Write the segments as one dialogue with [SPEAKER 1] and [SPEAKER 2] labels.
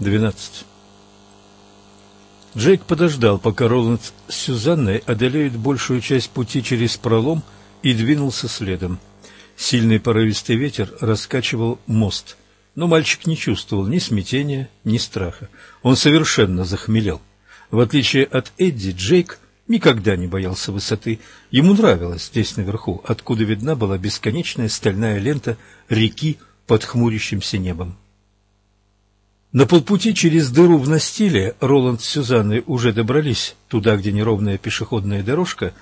[SPEAKER 1] 12. Джейк подождал, пока Роланд с Сюзанной одолеют большую часть пути через пролом и двинулся следом. Сильный порывистый ветер раскачивал мост, но мальчик не чувствовал ни смятения, ни страха. Он совершенно захмелел. В отличие от Эдди, Джейк никогда не боялся высоты. Ему нравилось здесь наверху, откуда видна была бесконечная стальная лента реки под хмурящимся небом. На полпути через дыру в настиле Роланд с Сюзанной уже добрались туда, где неровная пешеходная дорожка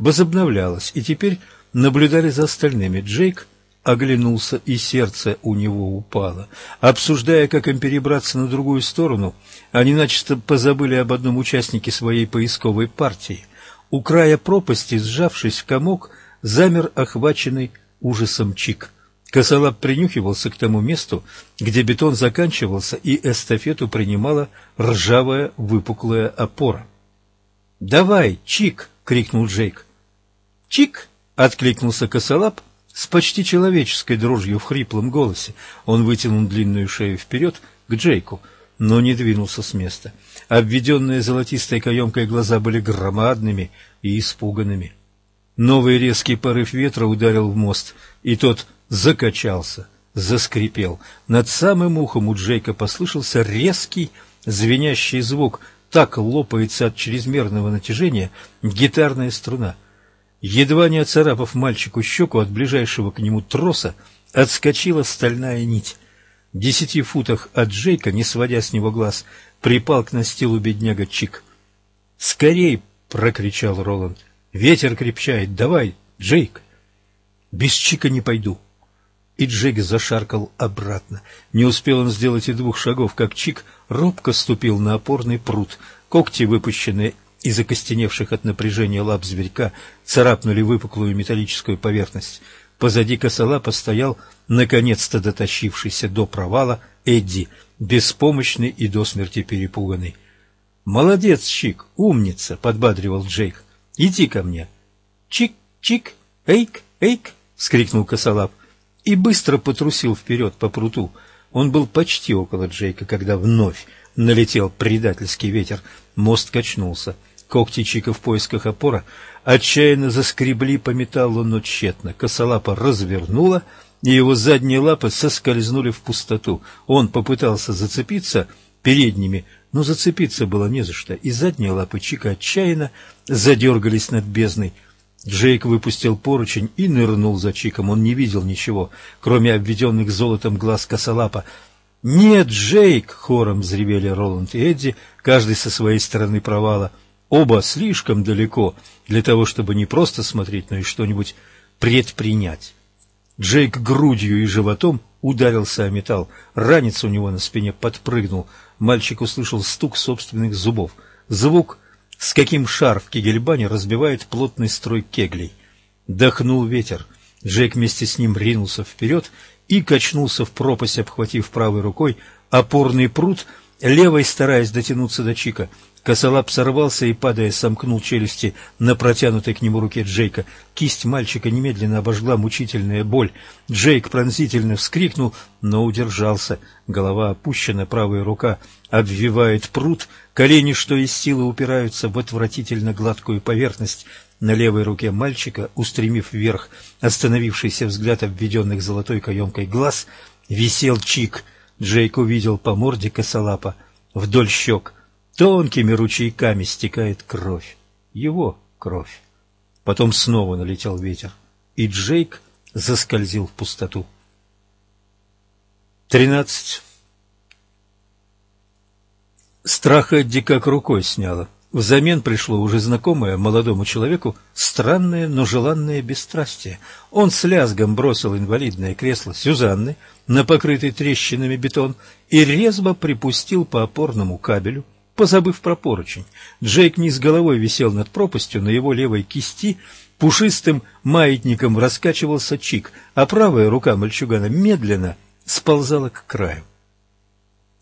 [SPEAKER 1] возобновлялась, и теперь наблюдали за остальными. Джейк оглянулся, и сердце у него упало. Обсуждая, как им перебраться на другую сторону, они начисто позабыли об одном участнике своей поисковой партии. У края пропасти, сжавшись в комок, замер охваченный ужасом Чик. Косолап принюхивался к тому месту, где бетон заканчивался, и эстафету принимала ржавая выпуклая опора. «Давай, Чик!» — крикнул Джейк. «Чик!» — откликнулся Косолап с почти человеческой дрожью в хриплом голосе. Он вытянул длинную шею вперед к Джейку, но не двинулся с места. Обведенные золотистой каемкой глаза были громадными и испуганными. Новый резкий порыв ветра ударил в мост, и тот закачался, заскрипел. Над самым ухом у Джейка послышался резкий звенящий звук. Так лопается от чрезмерного натяжения гитарная струна. Едва не оцарапав мальчику щеку от ближайшего к нему троса, отскочила стальная нить. В десяти футах от Джейка, не сводя с него глаз, припал к настилу бедняга Чик. «Скорей!» — прокричал Роланд. «Ветер крепчает! Давай, Джейк!» «Без Чика не пойду!» И Джек зашаркал обратно. Не успел он сделать и двух шагов, как Чик робко ступил на опорный пруд. Когти, выпущенные из окостеневших от напряжения лап зверька, царапнули выпуклую металлическую поверхность. Позади косолапа стоял, наконец-то дотащившийся до провала, Эдди, беспомощный и до смерти перепуганный. «Молодец, Чик, умница!» — подбадривал Джейк. «Иди ко мне!» «Чик, чик, эйк, эйк!» — скрикнул косолап и быстро потрусил вперед по пруту. Он был почти около Джейка, когда вновь налетел предательский ветер. Мост качнулся. Когти Чика в поисках опора отчаянно заскребли по металлу, но тщетно. Косолапа развернула, и его задние лапы соскользнули в пустоту. Он попытался зацепиться передними, но зацепиться было не за что, и задние лапы Чика отчаянно задергались над бездной. Джейк выпустил поручень и нырнул за Чиком. Он не видел ничего, кроме обведенных золотом глаз косолапа. «Нет, Джейк!» — хором взревели Роланд и Эдди, каждый со своей стороны провала. Оба слишком далеко для того, чтобы не просто смотреть, но и что-нибудь предпринять. Джейк грудью и животом ударился о металл. Ранец у него на спине подпрыгнул. Мальчик услышал стук собственных зубов. Звук с каким шар в Кегельбане разбивает плотный строй кеглей. Дохнул ветер. Джек вместе с ним ринулся вперед и качнулся в пропасть, обхватив правой рукой опорный пруд, левой стараясь дотянуться до Чика. Косолап сорвался и, падая, сомкнул челюсти на протянутой к нему руке Джейка. Кисть мальчика немедленно обожгла мучительная боль. Джейк пронзительно вскрикнул, но удержался. Голова опущена, правая рука обвивает пруд, колени, что из силы, упираются в отвратительно гладкую поверхность. На левой руке мальчика, устремив вверх остановившийся взгляд обведенных золотой каемкой глаз, висел чик. Джейк увидел по морде косолапа вдоль щек — Тонкими ручейками стекает кровь. Его кровь. Потом снова налетел ветер, и Джейк заскользил в пустоту. Тринадцать. Страх Эдди как рукой сняло. Взамен пришло уже знакомое молодому человеку странное, но желанное бесстрастие. Он с лязгом бросил инвалидное кресло Сюзанны на покрытый трещинами бетон и резво припустил по опорному кабелю, позабыв про поручень. Джейк низ головой висел над пропастью, на его левой кисти пушистым маятником раскачивался чик, а правая рука мальчугана медленно сползала к краю.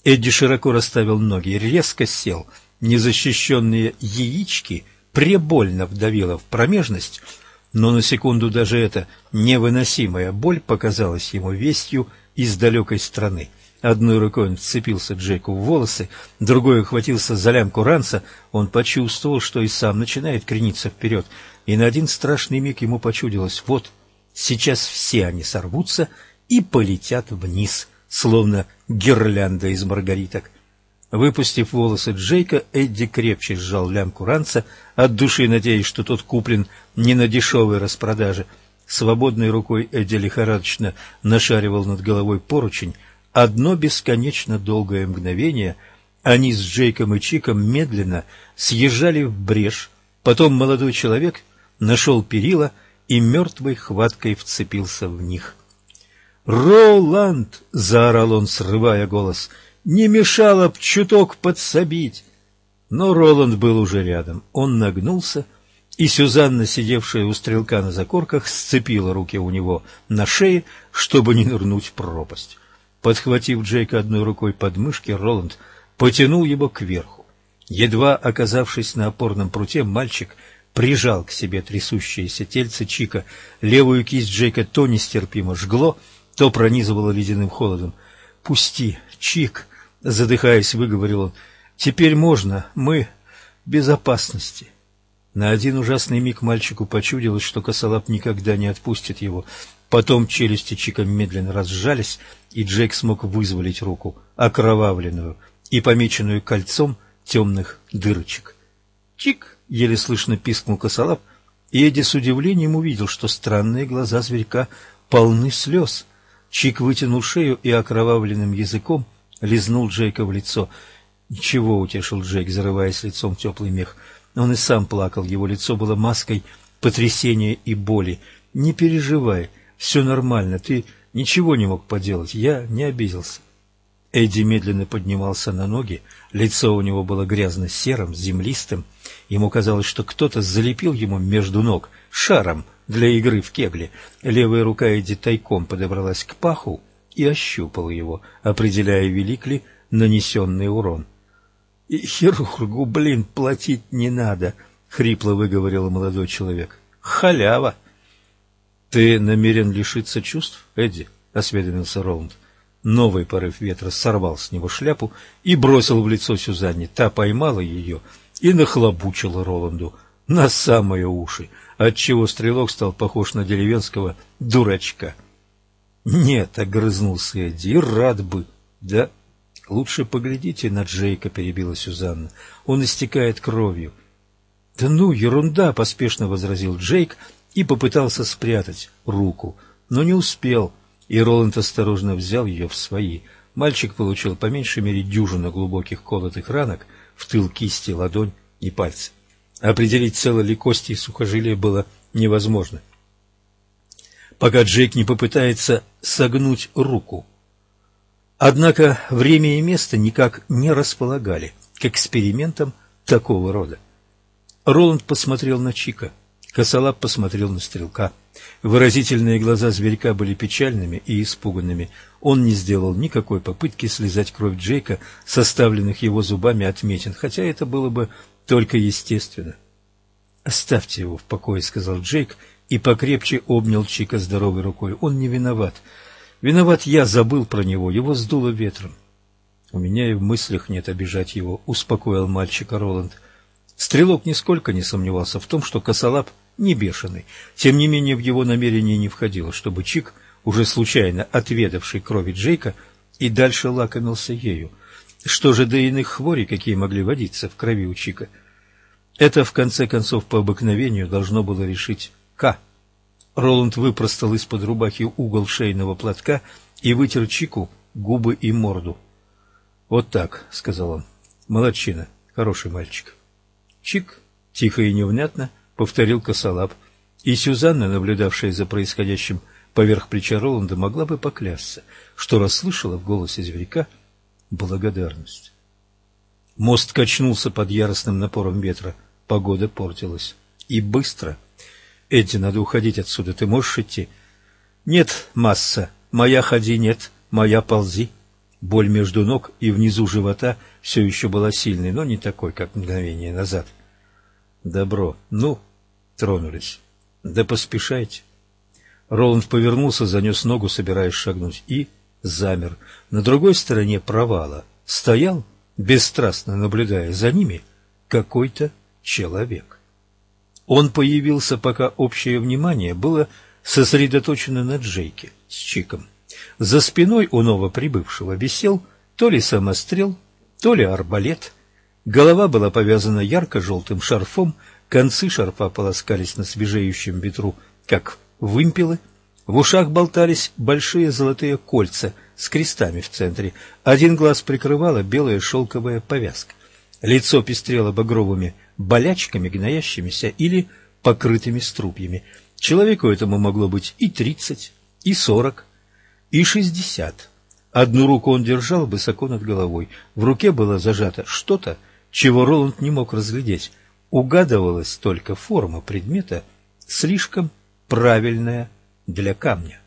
[SPEAKER 1] Эдди широко расставил ноги и резко сел. Незащищенные яички пребольно вдавило в промежность, но на секунду даже эта невыносимая боль показалась ему вестью из далекой страны. Одной рукой он вцепился Джейку в волосы, другой ухватился за лямку ранца. Он почувствовал, что и сам начинает крениться вперед, и на один страшный миг ему почудилось вот, сейчас все они сорвутся и полетят вниз, словно гирлянда из маргариток. Выпустив волосы Джейка, Эдди крепче сжал лямку ранца, от души надеясь, что тот куплен не на дешевой распродаже. Свободной рукой Эдди лихорадочно нашаривал над головой поручень. Одно бесконечно долгое мгновение они с Джейком и Чиком медленно съезжали в брешь, потом молодой человек нашел перила и мертвой хваткой вцепился в них. «Роланд!» — заорал он, срывая голос — не мешало б чуток подсобить. Но Роланд был уже рядом. Он нагнулся, и Сюзанна, сидевшая у стрелка на закорках, сцепила руки у него на шее, чтобы не нырнуть в пропасть. Подхватив Джейка одной рукой под мышки, Роланд потянул его кверху. Едва оказавшись на опорном пруте, мальчик прижал к себе трясущееся тельце Чика. Левую кисть Джейка то нестерпимо жгло, то пронизывало ледяным холодом. «Пусти, Чик!» Задыхаясь, выговорил он. Теперь можно, мы в безопасности. На один ужасный миг мальчику почудилось, что косолап никогда не отпустит его. Потом челюсти Чика медленно разжались, и Джейк смог вызволить руку, окровавленную и помеченную кольцом темных дырочек. Чик еле слышно пискнул косолап, и Эдди с удивлением увидел, что странные глаза зверька полны слез. Чик вытянул шею и окровавленным языком — лизнул Джейка в лицо. «Ничего», — утешил Джейк, зарываясь лицом в теплый мех. Он и сам плакал, его лицо было маской потрясения и боли. «Не переживай, все нормально, ты ничего не мог поделать, я не обиделся». Эдди медленно поднимался на ноги, лицо у него было грязно-серым, землистым. Ему казалось, что кто-то залепил ему между ног шаром для игры в кегли. Левая рука Эдди тайком подобралась к паху, и ощупал его, определяя, велик ли нанесенный урон. — И хирургу, блин, платить не надо, — хрипло выговорил молодой человек. — Халява! — Ты намерен лишиться чувств, Эдди? — осведомился Роланд. Новый порыв ветра сорвал с него шляпу и бросил в лицо Сюзанне. Та поймала ее и нахлобучила Роланду на самые уши, отчего стрелок стал похож на деревенского дурачка. — «Нет», — огрызнулся Эдди, — «рад бы». «Да, лучше поглядите на Джейка», — перебила Сюзанна. «Он истекает кровью». «Да ну, ерунда», — поспешно возразил Джейк и попытался спрятать руку, но не успел, и Роланд осторожно взял ее в свои. Мальчик получил по меньшей мере дюжину глубоких колотых ранок в тыл кисти, ладонь и пальцы. Определить, целы ли кости и сухожилия было невозможно пока Джейк не попытается согнуть руку. Однако время и место никак не располагали к экспериментам такого рода. Роланд посмотрел на Чика, Косолап посмотрел на Стрелка. Выразительные глаза зверька были печальными и испуганными. Он не сделал никакой попытки слезать кровь Джейка, составленных его зубами отметин, хотя это было бы только естественно. «Оставьте его в покое», — сказал Джейк и покрепче обнял Чика здоровой рукой. Он не виноват. Виноват я, забыл про него, его сдуло ветром. У меня и в мыслях нет обижать его, успокоил мальчика Роланд. Стрелок нисколько не сомневался в том, что косолап не бешеный. Тем не менее, в его намерение не входило, чтобы Чик, уже случайно отведавший крови Джейка, и дальше лакомился ею. Что же до иных хворей, какие могли водиться в крови у Чика? Это, в конце концов, по обыкновению должно было решить к. Роланд выпростал из-под рубахи угол шейного платка и вытер Чику губы и морду. «Вот так», — сказал он. «Молодчина, хороший мальчик». Чик тихо и невнятно повторил косолап, и Сюзанна, наблюдавшая за происходящим поверх плеча Роланда, могла бы поклясться, что расслышала в голосе зверька благодарность. Мост качнулся под яростным напором ветра. Погода портилась. И быстро — Эдди, надо уходить отсюда. Ты можешь идти? Нет, масса. Моя ходи нет, моя ползи. Боль между ног и внизу живота все еще была сильной, но не такой, как мгновение назад. Добро. Ну, тронулись. Да поспешайте. Роланд повернулся, занес ногу, собираясь шагнуть, и замер. На другой стороне провала стоял, бесстрастно наблюдая за ними, какой-то человек. Он появился, пока общее внимание было сосредоточено на Джейке с Чиком. За спиной у новоприбывшего висел то ли самострел, то ли арбалет. Голова была повязана ярко-желтым шарфом, концы шарфа полоскались на свежеющем ветру, как вымпелы. В ушах болтались большие золотые кольца с крестами в центре. Один глаз прикрывала белая шелковая повязка. Лицо пестрело багровыми болячками, гноящимися или покрытыми струпьями. Человеку этому могло быть и тридцать, и сорок, и шестьдесят. Одну руку он держал высоко над головой. В руке было зажато что-то, чего Роланд не мог разглядеть. Угадывалась только форма предмета, слишком правильная для камня.